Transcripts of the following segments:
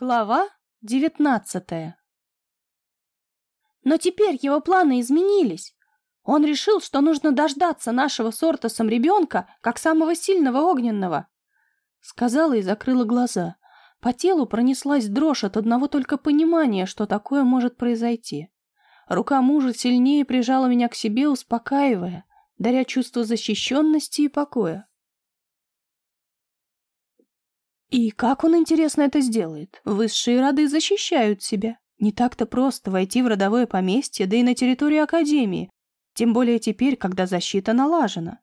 Глава девятнадцатая Но теперь его планы изменились. Он решил, что нужно дождаться нашего с Ортосом ребенка, как самого сильного огненного. Сказала и закрыла глаза. По телу пронеслась дрожь от одного только понимания, что такое может произойти. Рука мужа сильнее прижала меня к себе, успокаивая, даря чувство защищенности и покоя. И как он, интересно, это сделает? Высшие роды защищают себя. Не так-то просто войти в родовое поместье, да и на территорию Академии, тем более теперь, когда защита налажена.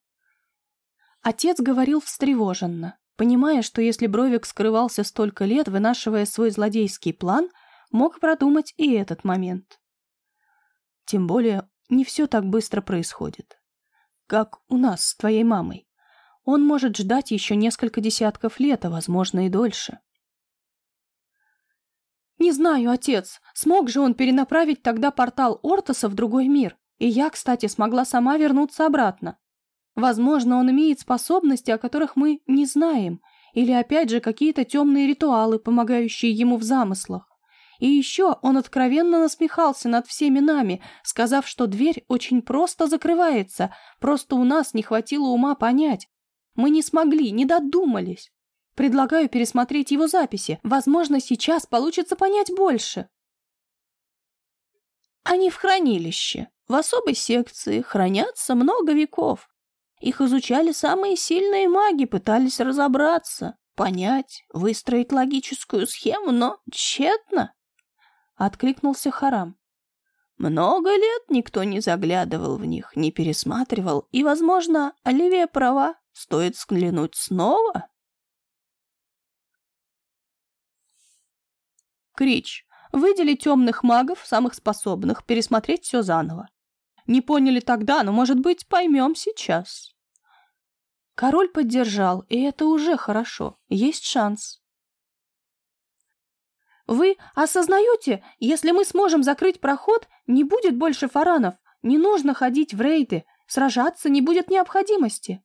Отец говорил встревоженно, понимая, что если Бровик скрывался столько лет, вынашивая свой злодейский план, мог продумать и этот момент. Тем более, не все так быстро происходит. Как у нас с твоей мамой. Он может ждать еще несколько десятков лет, а, возможно, и дольше. «Не знаю, отец, смог же он перенаправить тогда портал Ортоса в другой мир, и я, кстати, смогла сама вернуться обратно. Возможно, он имеет способности, о которых мы не знаем, или опять же какие-то темные ритуалы, помогающие ему в замыслах. И еще он откровенно насмехался над всеми нами, сказав, что дверь очень просто закрывается, просто у нас не хватило ума понять, мы не смогли, не додумались. Предлагаю пересмотреть его записи. Возможно, сейчас получится понять больше. Они в хранилище. В особой секции хранятся много веков. Их изучали самые сильные маги, пытались разобраться, понять, выстроить логическую схему, но тщетно. Откликнулся Харам. Много лет никто не заглядывал в них, не пересматривал, и, возможно, Оливия права. Стоит взглянуть снова? Крич. Выдели темных магов, самых способных, пересмотреть все заново. Не поняли тогда, но, может быть, поймем сейчас. Король поддержал, и это уже хорошо. Есть шанс. Вы осознаете, если мы сможем закрыть проход, не будет больше фаранов, не нужно ходить в рейды, сражаться не будет необходимости.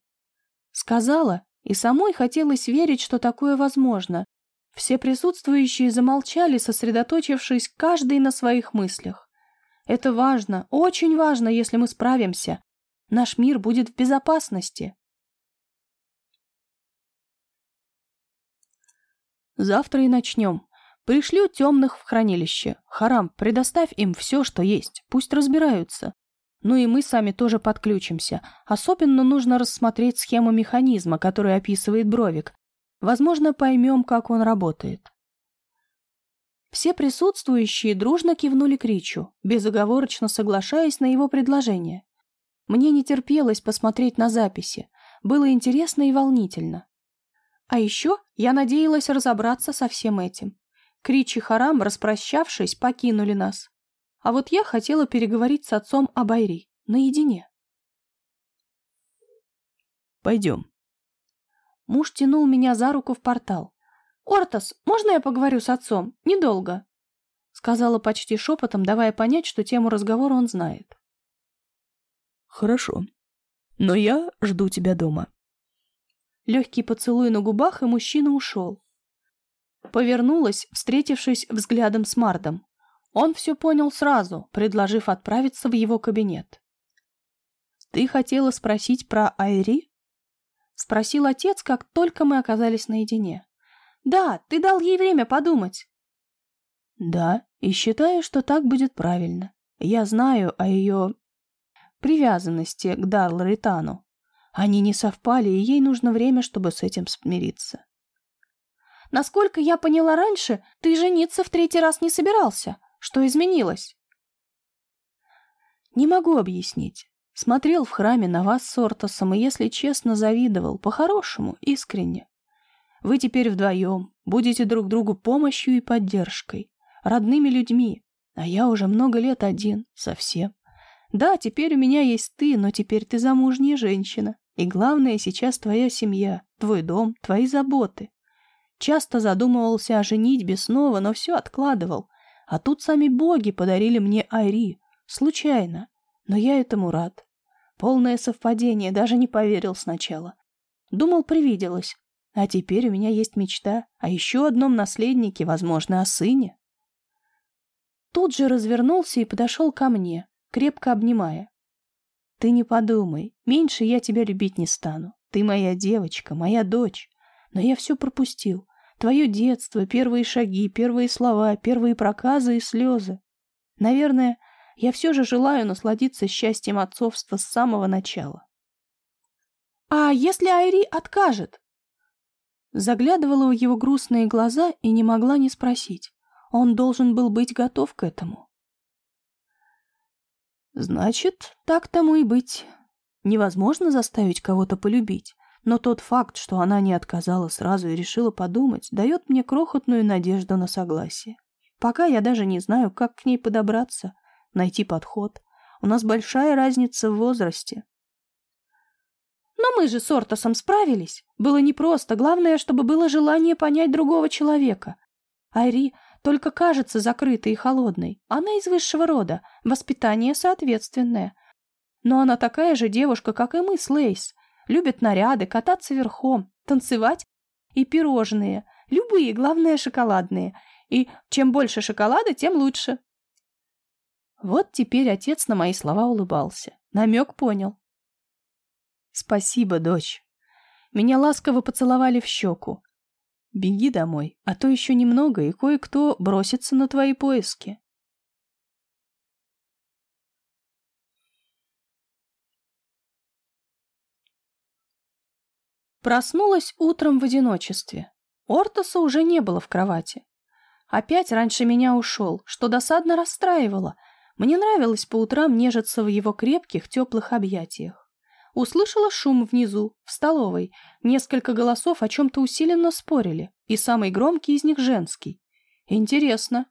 Сказала, и самой хотелось верить, что такое возможно. Все присутствующие замолчали, сосредоточившись каждый на своих мыслях. Это важно, очень важно, если мы справимся. Наш мир будет в безопасности. Завтра и начнем. Пришлю темных в хранилище. Харам, предоставь им все, что есть. Пусть разбираются. Ну и мы сами тоже подключимся. Особенно нужно рассмотреть схему механизма, который описывает Бровик. Возможно, поймем, как он работает. Все присутствующие дружно кивнули к Ричу, безоговорочно соглашаясь на его предложение. Мне не терпелось посмотреть на записи. Было интересно и волнительно. А еще я надеялась разобраться со всем этим. Крич и Харам, распрощавшись, покинули нас. А вот я хотела переговорить с отцом о Байри наедине. Пойдем. Муж тянул меня за руку в портал. «Ортас, можно я поговорю с отцом? Недолго», — сказала почти шепотом, давая понять, что тему разговора он знает. «Хорошо. Но я жду тебя дома». Легкий поцелуй на губах, и мужчина ушел. Повернулась, встретившись взглядом с Мардом. Он все понял сразу, предложив отправиться в его кабинет. «Ты хотела спросить про Айри?» Спросил отец, как только мы оказались наедине. «Да, ты дал ей время подумать». «Да, и считаю, что так будет правильно. Я знаю о ее привязанности к Дарларитану. Они не совпали, и ей нужно время, чтобы с этим смириться». «Насколько я поняла раньше, ты жениться в третий раз не собирался», что изменилось? Не могу объяснить. Смотрел в храме на вас с Ортосом и, если честно, завидовал. По-хорошему, искренне. Вы теперь вдвоем, будете друг другу помощью и поддержкой, родными людьми, а я уже много лет один, совсем. Да, теперь у меня есть ты, но теперь ты замужняя женщина. И главное сейчас твоя семья, твой дом, твои заботы. Часто задумывался о женитьбе снова, но все откладывал. А тут сами боги подарили мне Айри. Случайно. Но я этому рад. Полное совпадение, даже не поверил сначала. Думал, привиделось. А теперь у меня есть мечта о еще одном наследнике, возможно, о сыне. Тут же развернулся и подошел ко мне, крепко обнимая. Ты не подумай, меньше я тебя любить не стану. Ты моя девочка, моя дочь. Но я все пропустил. Твое детство, первые шаги, первые слова, первые проказы и слезы. Наверное, я все же желаю насладиться счастьем отцовства с самого начала. «А если Айри откажет?» Заглядывала в его грустные глаза и не могла не спросить. Он должен был быть готов к этому. Значит, так тому и быть. Невозможно заставить кого-то полюбить, но тот факт, что она не отказала сразу и решила подумать, дает мне крохотную надежду на согласие. Пока я даже не знаю, как к ней подобраться, найти подход. У нас большая разница в возрасте. Но мы же с Ортосом справились. Было непросто, главное, чтобы было желание понять другого человека. Айри только кажется закрытой и холодной. Она из высшего рода, воспитание соответственное. Но она такая же девушка, как и мы с Лейс. Любит наряды, кататься верхом, танцевать и пирожные. Любые, главное, шоколадные. И чем больше шоколада, тем лучше. Вот теперь отец на мои слова улыбался. Намек понял. Спасибо, дочь. Меня ласково поцеловали в щеку. Беги домой, а то еще немного, и кое-кто бросится на твои поиски. Проснулась утром в одиночестве. Ортоса уже не было в кровати. Опять раньше меня ушел, что досадно расстраивало. Мне нравилось по утрам нежиться в его крепких, теплых объятиях. Услышала шум внизу, в столовой. Несколько голосов о чем-то усиленно спорили, и самый громкий из них женский. Интересно.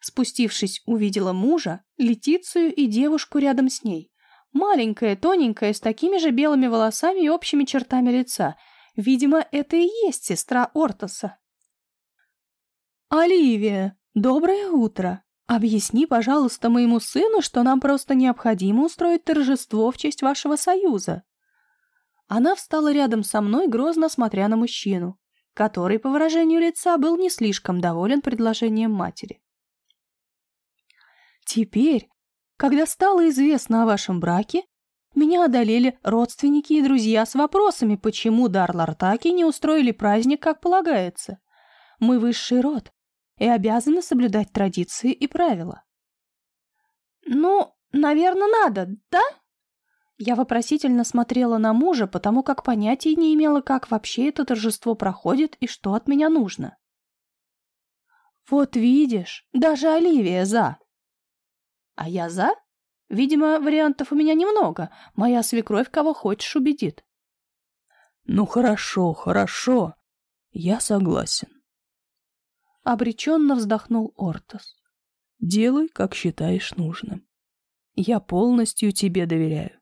Спустившись, увидела мужа, Летицию и девушку рядом с ней. Маленькая, тоненькая, с такими же белыми волосами и общими чертами лица. Видимо, это и есть сестра Ортоса. «Оливия, доброе утро!» «Объясни, пожалуйста, моему сыну, что нам просто необходимо устроить торжество в честь вашего союза». Она встала рядом со мной, грозно смотря на мужчину, который, по выражению лица, был не слишком доволен предложением матери. «Теперь, когда стало известно о вашем браке, меня одолели родственники и друзья с вопросами, почему Дар Лартаки не устроили праздник, как полагается. Мы высший род, и обязаны соблюдать традиции и правила. «Ну, наверное, надо, да?» Я вопросительно смотрела на мужа, потому как понятия не имела, как вообще это торжество проходит и что от меня нужно. «Вот видишь, даже Оливия за!» «А я за?» «Видимо, вариантов у меня немного. Моя свекровь кого хочешь убедит». «Ну хорошо, хорошо. Я согласен». Обреченно вздохнул Ортос. Делай, как считаешь нужным. Я полностью тебе доверяю.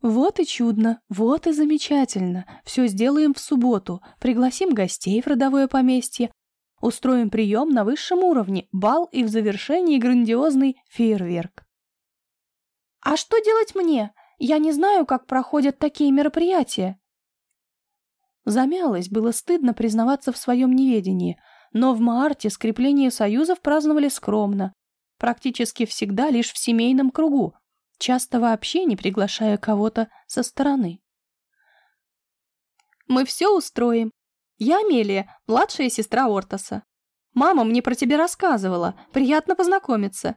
Вот и чудно, вот и замечательно. Все сделаем в субботу. Пригласим гостей в родовое поместье. Устроим прием на высшем уровне, бал и в завершении грандиозный фейерверк. А что делать мне? Я не знаю, как проходят такие мероприятия. Замялась, было стыдно признаваться в своем неведении – но в Маарте скрепление союзов праздновали скромно, практически всегда лишь в семейном кругу, часто вообще не приглашая кого-то со стороны. «Мы все устроим. Я Амелия, младшая сестра Ортоса. Мама мне про тебя рассказывала, приятно познакомиться».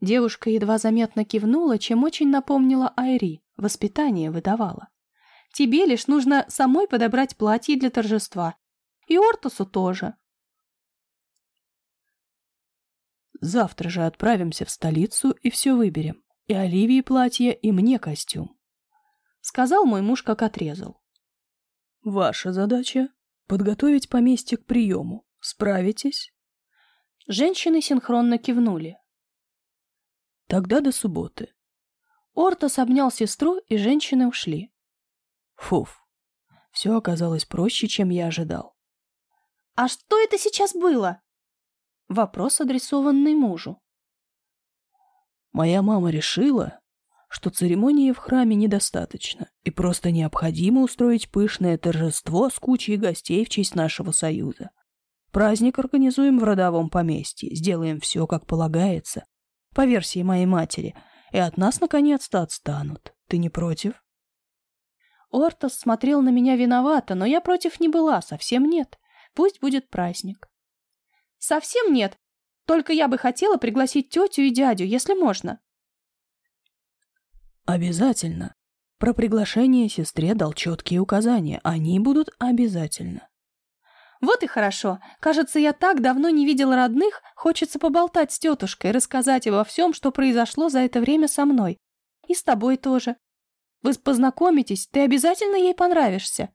Девушка едва заметно кивнула, чем очень напомнила Айри, воспитание выдавала. «Тебе лишь нужно самой подобрать платье для торжества. И Ортосу тоже. Завтра же отправимся в столицу и все выберем. И Оливии платье, и мне костюм. Сказал мой муж, как отрезал. Ваша задача — подготовить поместье к приему. Справитесь? Женщины синхронно кивнули. Тогда до субботы. Ортос обнял сестру, и женщины ушли. Фуф. Все оказалось проще, чем я ожидал. «А что это сейчас было?» Вопрос, адресованный мужу. Моя мама решила, что церемонии в храме недостаточно, и просто необходимо устроить пышное торжество с кучей гостей в честь нашего союза. Праздник организуем в родовом поместье, сделаем все, как полагается, по версии моей матери, и от нас наконец-то отстанут. Ты не против? Ортос смотрел на меня виновато, но я против не была, совсем нет. Пусть будет праздник. Совсем нет. Только я бы хотела пригласить тетю и дядю, если можно. Обязательно. Про приглашение сестре дал четкие указания. Они будут обязательно. Вот и хорошо. Кажется, я так давно не видела родных, хочется поболтать с тетушкой, рассказать обо всем, что произошло за это время со мной. И с тобой тоже. Вы познакомитесь, ты обязательно ей понравишься.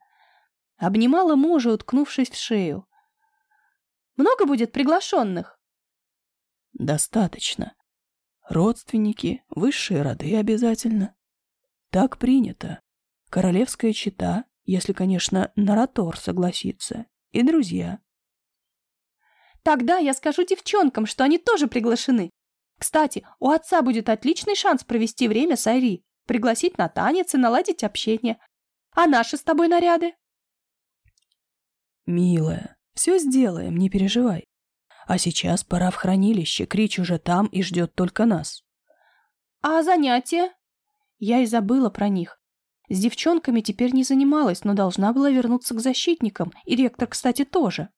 Обнимала мужа, уткнувшись в шею. Много будет приглашенных? Достаточно. Родственники, высшие роды обязательно. Так принято. Королевская чита, если, конечно, Наратор согласится, и друзья. Тогда я скажу девчонкам, что они тоже приглашены. Кстати, у отца будет отличный шанс провести время с Айри, пригласить на танец и наладить общение. А наши с тобой наряды? Милая, все сделаем, не переживай. А сейчас пора в хранилище, Крич уже там и ждет только нас. А занятия? Я и забыла про них. С девчонками теперь не занималась, но должна была вернуться к защитникам, и ректор, кстати, тоже.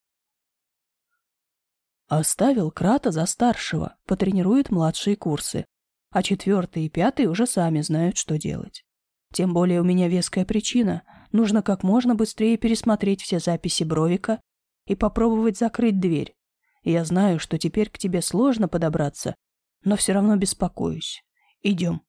Оставил Крата за старшего, потренирует младшие курсы, а четвертый и пятый уже сами знают, что делать. Тем более у меня веская причина. Нужно как можно быстрее пересмотреть все записи Бровика и попробовать закрыть дверь. Я знаю, что теперь к тебе сложно подобраться, но все равно беспокоюсь. Идем.